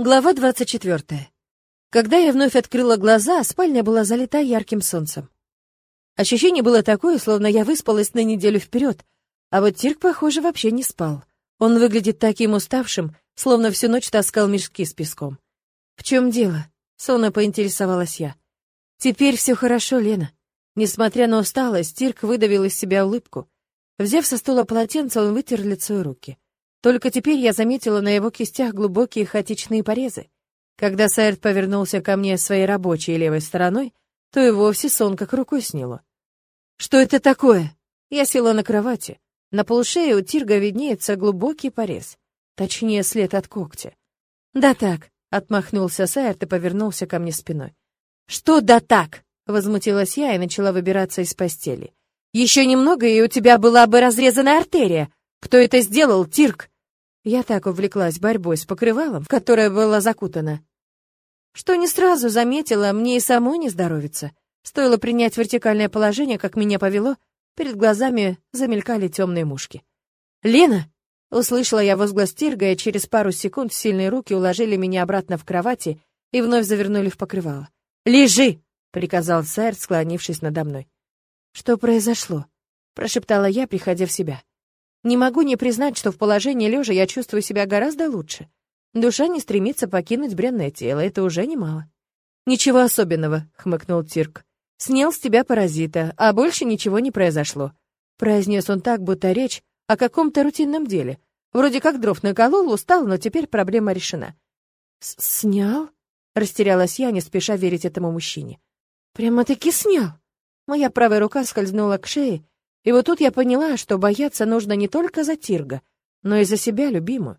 Глава 24. Когда я вновь открыла глаза, спальня была залита ярким солнцем. Ощущение было такое, словно я выспалась на неделю вперед, а вот Тирк, похоже, вообще не спал. Он выглядит таким уставшим, словно всю ночь таскал мешки с песком. «В чем дело?» — сонно поинтересовалась я. «Теперь все хорошо, Лена». Несмотря на усталость, Тирк выдавил из себя улыбку. Взяв со стула полотенце, он вытер лицо и руки. Только теперь я заметила на его кистях глубокие хаотичные порезы. Когда Сайрт повернулся ко мне своей рабочей левой стороной, то и вовсе сон как рукой сняло. «Что это такое?» Я села на кровати. На полушее у Тирга виднеется глубокий порез. Точнее, след от когтя. «Да так», — отмахнулся Сайрт и повернулся ко мне спиной. «Что да так?» — возмутилась я и начала выбираться из постели. «Еще немного, и у тебя была бы разрезанная артерия. Кто это сделал, Тирк?» Я так увлеклась борьбой с покрывалом, в которое была закутана, что не сразу заметила, мне и самой не здоровится. Стоило принять вертикальное положение, как меня повело, перед глазами замелькали темные мушки. «Лена!» — услышала я возглас Тирга, и через пару секунд сильные руки уложили меня обратно в кровати и вновь завернули в покрывало. «Лежи!» — приказал сэр, склонившись надо мной. «Что произошло?» — прошептала я, приходя в себя. Не могу не признать, что в положении лежа я чувствую себя гораздо лучше. Душа не стремится покинуть бренное тело, это уже немало. «Ничего особенного», — хмыкнул Тирк. «Снял с тебя паразита, а больше ничего не произошло». Произнес он так, будто речь о каком-то рутинном деле. Вроде как дров наколол, устал, но теперь проблема решена. «Снял?» — растерялась я, не спеша верить этому мужчине. «Прямо-таки снял!» Моя правая рука скользнула к шее, и вот тут я поняла, что бояться нужно не только за Тирга, но и за себя любимую.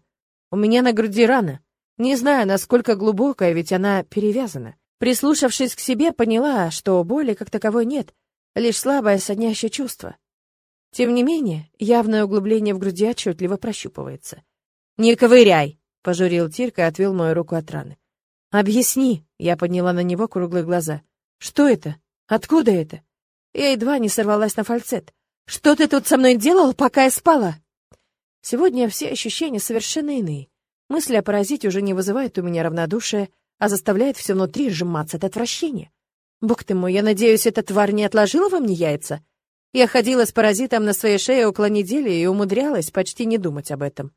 У меня на груди рана. Не знаю, насколько глубокая, ведь она перевязана. Прислушавшись к себе, поняла, что боли как таковой нет, лишь слабое соднящее чувство. Тем не менее, явное углубление в груди отчетливо прощупывается. «Не ковыряй!» — пожурил Тирка и отвел мою руку от раны. «Объясни!» — я подняла на него круглые глаза. «Что это? Откуда это?» Я едва не сорвалась на фальцет. Что ты тут со мной делал, пока я спала? Сегодня все ощущения совершенно иные. Мысли о паразите уже не вызывают у меня равнодушия, а заставляет все внутри сжиматься от отвращения. Бог ты мой, я надеюсь, эта тварь не отложила во мне яйца? Я ходила с паразитом на своей шее около недели и умудрялась почти не думать об этом.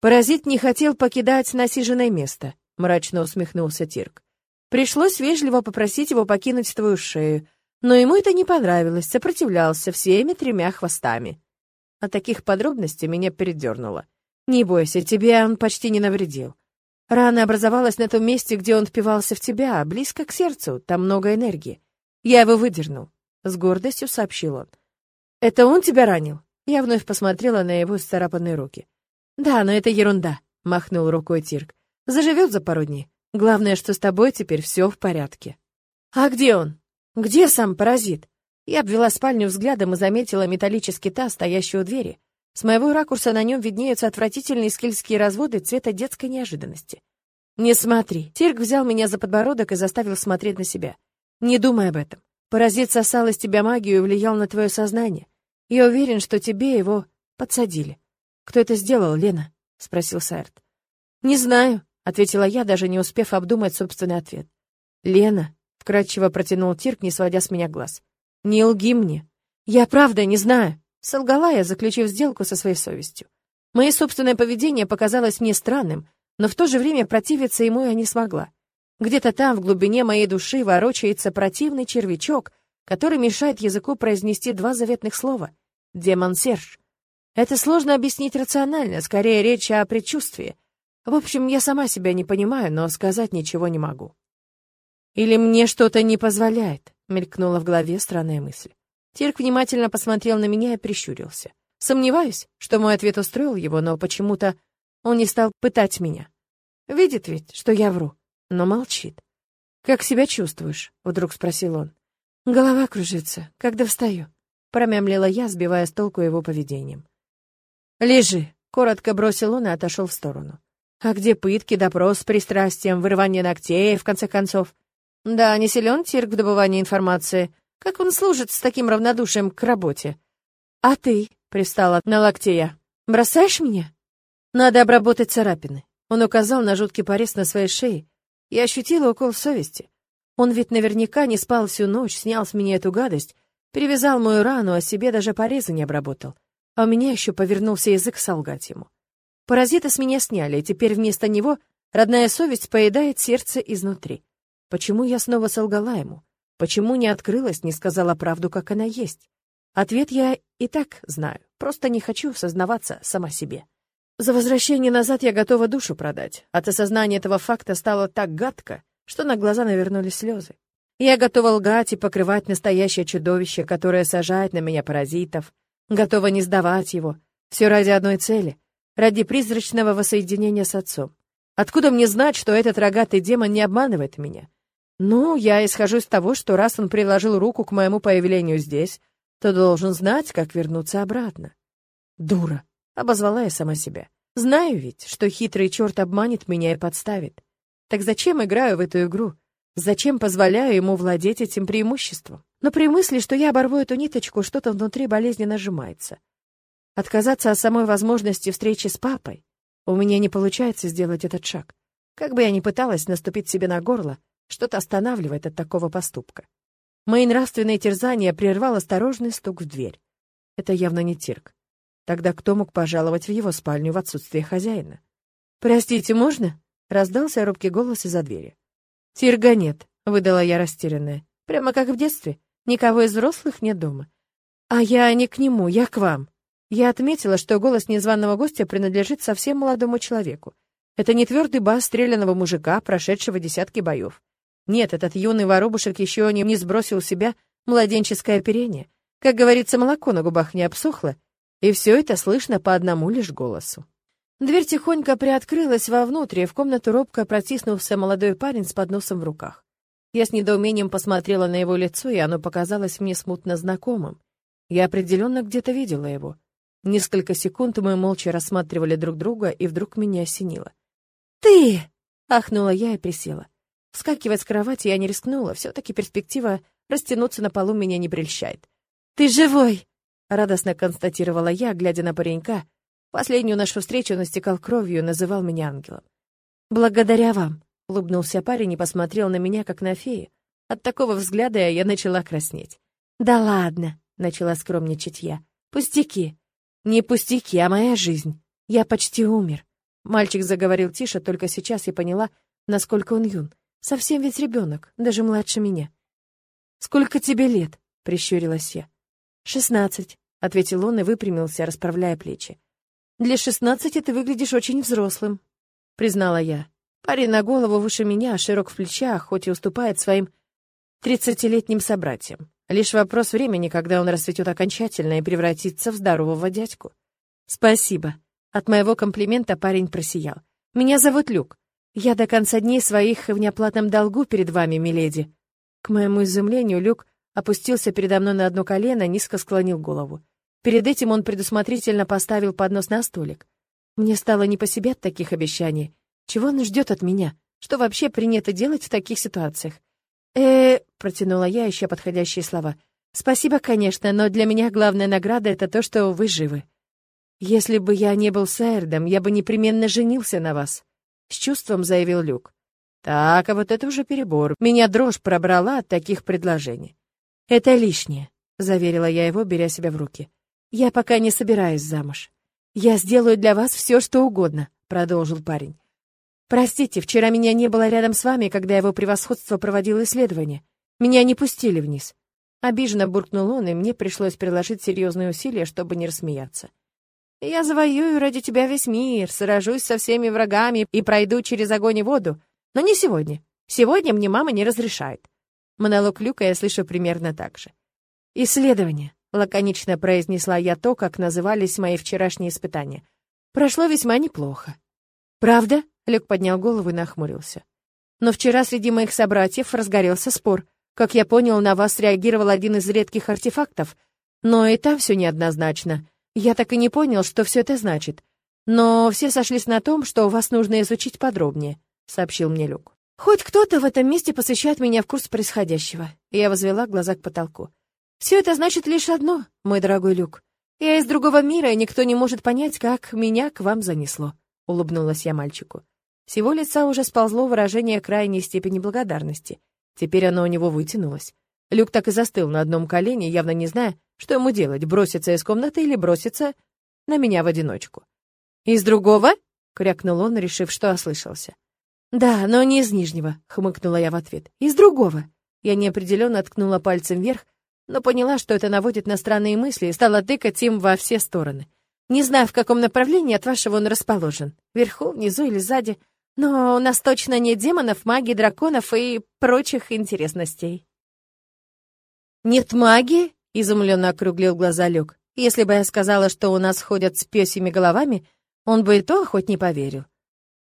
Паразит не хотел покидать насиженное место, мрачно усмехнулся Тирк. Пришлось вежливо попросить его покинуть твою шею, но ему это не понравилось, сопротивлялся всеми тремя хвостами. От таких подробностей меня передернуло. «Не бойся, тебе он почти не навредил. Рана образовалась на том месте, где он впивался в тебя, близко к сердцу, там много энергии. Я его выдернул», — с гордостью сообщил он. «Это он тебя ранил?» Я вновь посмотрела на его исцарапанные руки. «Да, но это ерунда», — махнул рукой Тирк. «Заживет за пару дней. Главное, что с тобой теперь все в порядке». «А где он?» «Где сам паразит?» Я обвела спальню взглядом и заметила металлический таз, стоящий у двери. С моего ракурса на нем виднеются отвратительные скельские разводы цвета детской неожиданности. «Не смотри». Тирк взял меня за подбородок и заставил смотреть на себя. «Не думай об этом. Паразит сосал из тебя магию и влиял на твое сознание. Я уверен, что тебе его подсадили». «Кто это сделал, Лена?» — спросил Сайрт. «Не знаю», — ответила я, даже не успев обдумать собственный ответ. «Лена», вкрадчиво протянул Тирк, не сводя с меня глаз. «Не лги мне. Я правда не знаю», — солгала я, заключив сделку со своей совестью. Мое собственное поведение показалось мне странным, но в то же время противиться ему я не смогла. Где-то там, в глубине моей души, ворочается противный червячок, который мешает языку произнести два заветных слова — «демон Серж». Это сложно объяснить рационально, скорее речь о предчувствии. В общем, я сама себя не понимаю, но сказать ничего не могу. «Или мне что-то не позволяет?» — мелькнула в голове странная мысль. Тирк внимательно посмотрел на меня и прищурился. Сомневаюсь, что мой ответ устроил его, но почему-то он не стал пытать меня. Видит ведь, что я вру, но молчит. «Как себя чувствуешь?» — вдруг спросил он. «Голова кружится, когда встаю», — промямлила я, сбивая с толку его поведением. «Лежи», — коротко бросил он и отошел в сторону. «А где пытки, допрос с пристрастием, вырывание ногтей, в конце концов?» Да, не силен Тирк в добывании информации. Как он служит с таким равнодушием к работе? А ты, пристала на локте я, бросаешь меня? Надо обработать царапины. Он указал на жуткий порез на своей шее. Я ощутила укол совести. Он ведь наверняка не спал всю ночь, снял с меня эту гадость, перевязал мою рану, а себе даже порезы не обработал. А у меня еще повернулся язык солгать ему. Паразита с меня сняли, и теперь вместо него родная совесть поедает сердце изнутри. Почему я снова солгала ему? Почему не открылась, не сказала правду, как она есть? Ответ я и так знаю, просто не хочу сознаваться сама себе. За возвращение назад я готова душу продать. От осознания этого факта стало так гадко, что на глаза навернулись слезы. Я готова лгать и покрывать настоящее чудовище, которое сажает на меня паразитов, готова не сдавать его, все ради одной цели, ради призрачного воссоединения с отцом. Откуда мне знать, что этот рогатый демон не обманывает меня? Ну, я исхожу из того, что раз он приложил руку к моему появлению здесь, то должен знать, как вернуться обратно. Дура, обозвала я сама себя. Знаю ведь, что хитрый черт обманет меня и подставит. Так зачем играю в эту игру? Зачем позволяю ему владеть этим преимуществом? Но при мысли, что я оборву эту ниточку, что-то внутри болезненно сжимается. Отказаться от самой возможности встречи с папой. У меня не получается сделать этот шаг. Как бы я ни пыталась наступить себе на горло, что-то останавливает от такого поступка. Мои нравственные терзания прервал осторожный стук в дверь. Это явно не Тирк. Тогда кто мог пожаловать в его спальню в отсутствие хозяина? «Простите, можно?» — раздался робкий голос из-за двери. «Тирга нет», — выдала я растерянная. «Прямо как в детстве. Никого из взрослых нет дома». «А я не к нему, я к вам». Я отметила, что голос незваного гостя принадлежит совсем молодому человеку. Это не твердый бас стрелянного мужика, прошедшего десятки боев. Нет, этот юный воробушек еще не, не сбросил с себя младенческое оперение. Как говорится, молоко на губах не обсохло, и все это слышно по одному лишь голосу. Дверь тихонько приоткрылась вовнутрь, и в комнату робко протиснулся молодой парень с подносом в руках. Я с недоумением посмотрела на его лицо, и оно показалось мне смутно знакомым. Я определенно где-то видела его. Несколько секунд мы молча рассматривали друг друга, и вдруг меня осенило. «Ты!» — ахнула я и присела. Вскакивать с кровати я не рискнула, все-таки перспектива растянуться на полу меня не прельщает. «Ты живой!» — радостно констатировала я, глядя на паренька. Последнюю нашу встречу он истекал кровью называл меня ангелом. «Благодаря вам!» — улыбнулся парень и посмотрел на меня, как на фею. От такого взгляда я начала краснеть. «Да ладно!» — начала скромничать я. «Пустяки!» «Не пустяки, а моя жизнь. Я почти умер». Мальчик заговорил тише, только сейчас я поняла, насколько он юн. Совсем ведь ребенок, даже младше меня. «Сколько тебе лет?» — прищурилась я. «Шестнадцать», — ответил он и выпрямился, расправляя плечи. «Для шестнадцати ты выглядишь очень взрослым», — признала я. Парень на голову выше меня, широк в плечах, хоть и уступает своим тридцатилетним собратьям. Лишь вопрос времени, когда он расцветет окончательно и превратится в здорового дядьку. «Спасибо». От моего комплимента парень просиял. «Меня зовут Люк. «Я до конца дней своих в неоплатном долгу перед вами, миледи». К моему изумлению, Люк опустился передо мной на одно колено, низко склонил голову. Перед этим он предусмотрительно поставил поднос на столик. Мне стало не по себе от таких обещаний. Чего он ждет от меня? Что вообще принято делать в таких ситуациях? э протянула я, ища подходящие слова. «Спасибо, конечно, но для меня главная награда — это то, что вы живы. Если бы я не был Сайрдом, я бы непременно женился на вас». С чувством заявил Люк. Так, а вот это уже перебор. Меня дрожь пробрала от таких предложений. Это лишнее, заверила я его, беря себя в руки. Я пока не собираюсь замуж. Я сделаю для вас все, что угодно, продолжил парень. Простите, вчера меня не было рядом с вами, когда его превосходство проводило исследование. Меня не пустили вниз. Обиженно буркнул он, и мне пришлось приложить серьезные усилия, чтобы не рассмеяться. Я завоюю ради тебя весь мир, сражусь со всеми врагами и пройду через огонь и воду. Но не сегодня. Сегодня мне мама не разрешает. Монолог Люка я слышу примерно так же. «Исследование», — лаконично произнесла я то, как назывались мои вчерашние испытания. «Прошло весьма неплохо». «Правда?» — Люк поднял голову и нахмурился. «Но вчера среди моих собратьев разгорелся спор. Как я понял, на вас реагировал один из редких артефактов. Но и там все неоднозначно. Я так и не понял, что все это значит. Но все сошлись на том, что вас нужно изучить подробнее, сообщил мне Люк. Хоть кто-то в этом месте посвящает меня в курс происходящего. Я возвела глаза к потолку. Все это значит лишь одно, мой дорогой Люк. Я из другого мира, и никто не может понять, как меня к вам занесло, улыбнулась я мальчику. С его лица уже сползло выражение крайней степени благодарности. Теперь оно у него вытянулось. Люк так и застыл на одном колене, явно не зная, что ему делать, броситься из комнаты или броситься на меня в одиночку. «Из другого?» — крякнул он, решив, что ослышался. «Да, но не из нижнего», — хмыкнула я в ответ. «Из другого». Я неопределенно ткнула пальцем вверх, но поняла, что это наводит на странные мысли, и стала тыкать им во все стороны. Не знаю, в каком направлении от вашего он расположен. Вверху, внизу или сзади. Но у нас точно нет демонов, магии, драконов и прочих интересностей. «Нет магии?» — изумленно округлил глаза Люк. «Если бы я сказала, что у нас ходят с пёсьими головами, он бы и то хоть не поверил.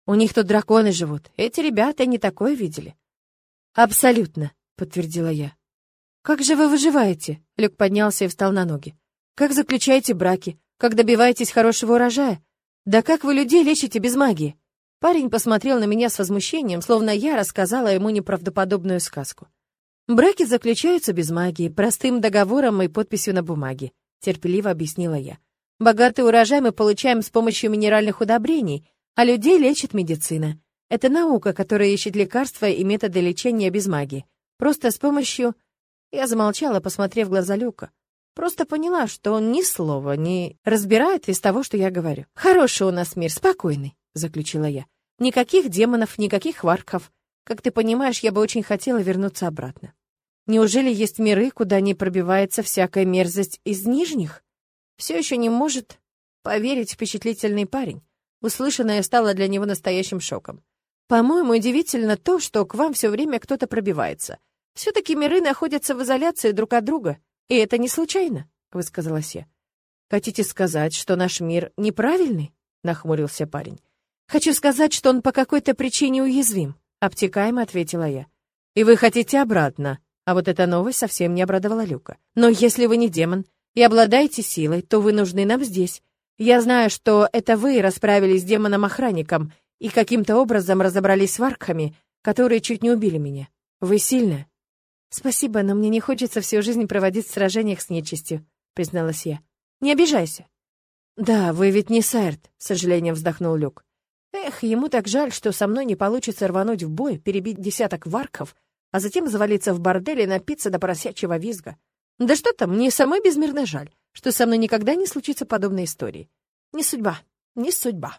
У них тут драконы живут. Эти ребята не такое видели». «Абсолютно», — подтвердила я. «Как же вы выживаете?» — Люк поднялся и встал на ноги. «Как заключаете браки? Как добиваетесь хорошего урожая? Да как вы людей лечите без магии?» Парень посмотрел на меня с возмущением, словно я рассказала ему неправдоподобную сказку. «Браки заключаются без магии, простым договором и подписью на бумаге», — терпеливо объяснила я. «Богатый урожай мы получаем с помощью минеральных удобрений, а людей лечит медицина. Это наука, которая ищет лекарства и методы лечения без магии. Просто с помощью...» Я замолчала, посмотрев в глаза Люка. Просто поняла, что он ни слова не разбирает из того, что я говорю. «Хороший у нас мир, спокойный», — заключила я. «Никаких демонов, никаких варков. Как ты понимаешь, я бы очень хотела вернуться обратно. Неужели есть миры, куда не пробивается всякая мерзость из нижних?» Все еще не может поверить впечатлительный парень. Услышанное стало для него настоящим шоком. «По-моему, удивительно то, что к вам все время кто-то пробивается. Все-таки миры находятся в изоляции друг от друга, и это не случайно», — высказалась я. «Хотите сказать, что наш мир неправильный?» — нахмурился парень. «Хочу сказать, что он по какой-то причине уязвим», — обтекаемо ответила я. «И вы хотите обратно?» А вот эта новость совсем не обрадовала Люка. «Но если вы не демон и обладаете силой, то вы нужны нам здесь. Я знаю, что это вы расправились с демоном-охранником и каким-то образом разобрались с варками, которые чуть не убили меня. Вы сильная. «Спасибо, но мне не хочется всю жизнь проводить в сражениях с нечистью», — призналась я. «Не обижайся». «Да, вы ведь не Сайрт», — с сожалением вздохнул Люк. «Эх, ему так жаль, что со мной не получится рвануть в бой, перебить десяток варков, а затем завалиться в бордель и напиться до поросячьего визга. Да что там, мне самой безмерно жаль, что со мной никогда не случится подобной истории. Не судьба, не судьба».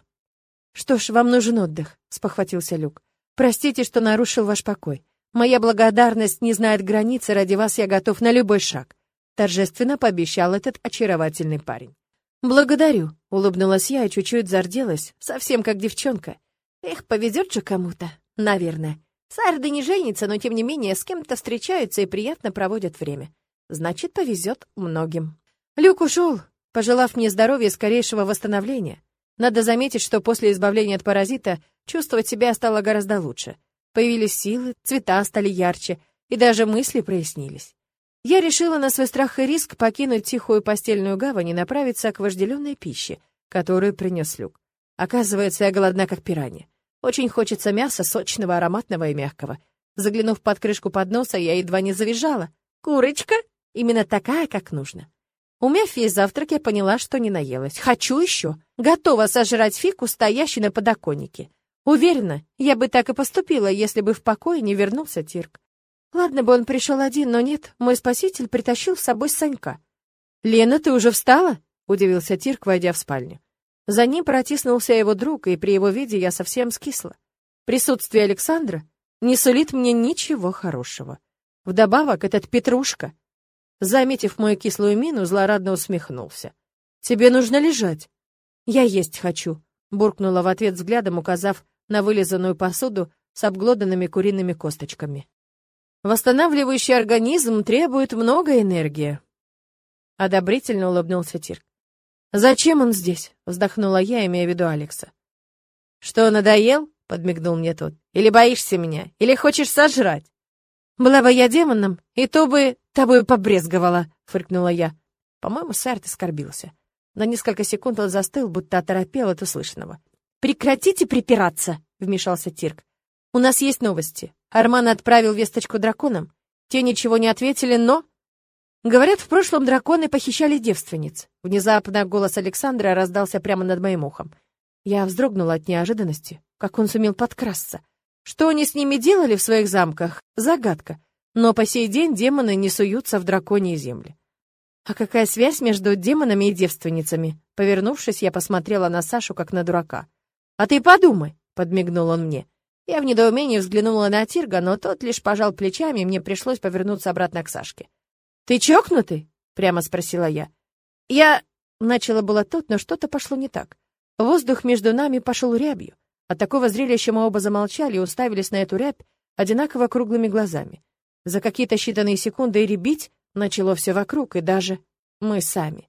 «Что ж, вам нужен отдых», — спохватился Люк. «Простите, что нарушил ваш покой. Моя благодарность не знает границы, ради вас я готов на любой шаг», — торжественно пообещал этот очаровательный парень. «Благодарю», — улыбнулась я и чуть-чуть зарделась, совсем как девчонка. «Эх, повезет же кому-то, наверное. Сарды не женятся, но тем не менее с кем-то встречаются и приятно проводят время. Значит, повезет многим». Люк ушел, пожелав мне здоровья и скорейшего восстановления. Надо заметить, что после избавления от паразита чувствовать себя стало гораздо лучше. Появились силы, цвета стали ярче, и даже мысли прояснились. Я решила на свой страх и риск покинуть тихую постельную гавань и направиться к вожделенной пище, которую принес Люк. Оказывается, я голодна, как пиранья. Очень хочется мяса, сочного, ароматного и мягкого. Заглянув под крышку подноса, я едва не завизжала. «Курочка? Именно такая, как нужно». Умяв весь завтрак, я поняла, что не наелась. Хочу еще. Готова сожрать фику, стоящий на подоконнике. Уверена, я бы так и поступила, если бы в покое не вернулся Тирк. Ладно бы он пришел один, но нет, мой спаситель притащил с собой Санька. «Лена, ты уже встала?» — удивился Тирк, войдя в спальню. За ним протиснулся его друг, и при его виде я совсем скисла. Присутствие Александра не сулит мне ничего хорошего. Вдобавок этот Петрушка, заметив мою кислую мину, злорадно усмехнулся. «Тебе нужно лежать». «Я есть хочу», — буркнула в ответ взглядом, указав на вылизанную посуду с обглоданными куриными косточками. Восстанавливающий организм требует много энергии. Одобрительно улыбнулся Тирк. «Зачем он здесь?» — вздохнула я, имея в виду Алекса. «Что, надоел?» — подмигнул мне тот. «Или боишься меня? Или хочешь сожрать?» «Была бы я демоном, и то бы тобой побрезговала», — фыркнула я. По-моему, Сарт оскорбился. На несколько секунд он застыл, будто оторопел от услышанного. «Прекратите припираться!» — вмешался Тирк. «У нас есть новости. Арман отправил весточку драконам. Те ничего не ответили, но...» Говорят, в прошлом драконы похищали девственниц. Внезапно голос Александра раздался прямо над моим ухом. Я вздрогнула от неожиданности, как он сумел подкрасться. Что они с ними делали в своих замках? Загадка. Но по сей день демоны не суются в драконьи земли. А какая связь между демонами и девственницами? Повернувшись, я посмотрела на Сашу, как на дурака. «А ты подумай», — подмигнул он мне. Я в недоумении взглянула на Тирга, но тот лишь пожал плечами, и мне пришлось повернуться обратно к Сашке. «Ты чокнутый?» — прямо спросила я. «Я...» — начало было тут, но что-то пошло не так. Воздух между нами пошел рябью. От такого зрелища мы оба замолчали и уставились на эту рябь одинаково круглыми глазами. За какие-то считанные секунды и ребить начало все вокруг, и даже мы сами.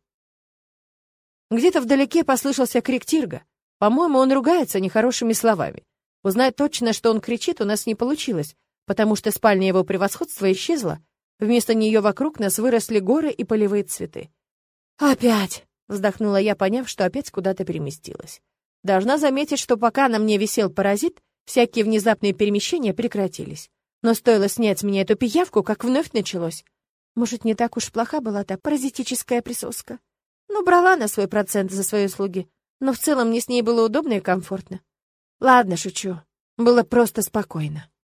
Где-то вдалеке послышался крик Тирга. По-моему, он ругается нехорошими словами. Узнать точно, что он кричит, у нас не получилось, потому что спальня его превосходства исчезла. Вместо нее вокруг нас выросли горы и полевые цветы. «Опять!» — вздохнула я, поняв, что опять куда-то переместилась. Должна заметить, что пока на мне висел паразит, всякие внезапные перемещения прекратились. Но стоило снять с меня эту пиявку, как вновь началось. Может, не так уж плоха была та паразитическая присоска? Ну, брала на свой процент за свои услуги, но в целом мне с ней было удобно и комфортно. Ладно, шучу. Было просто спокойно.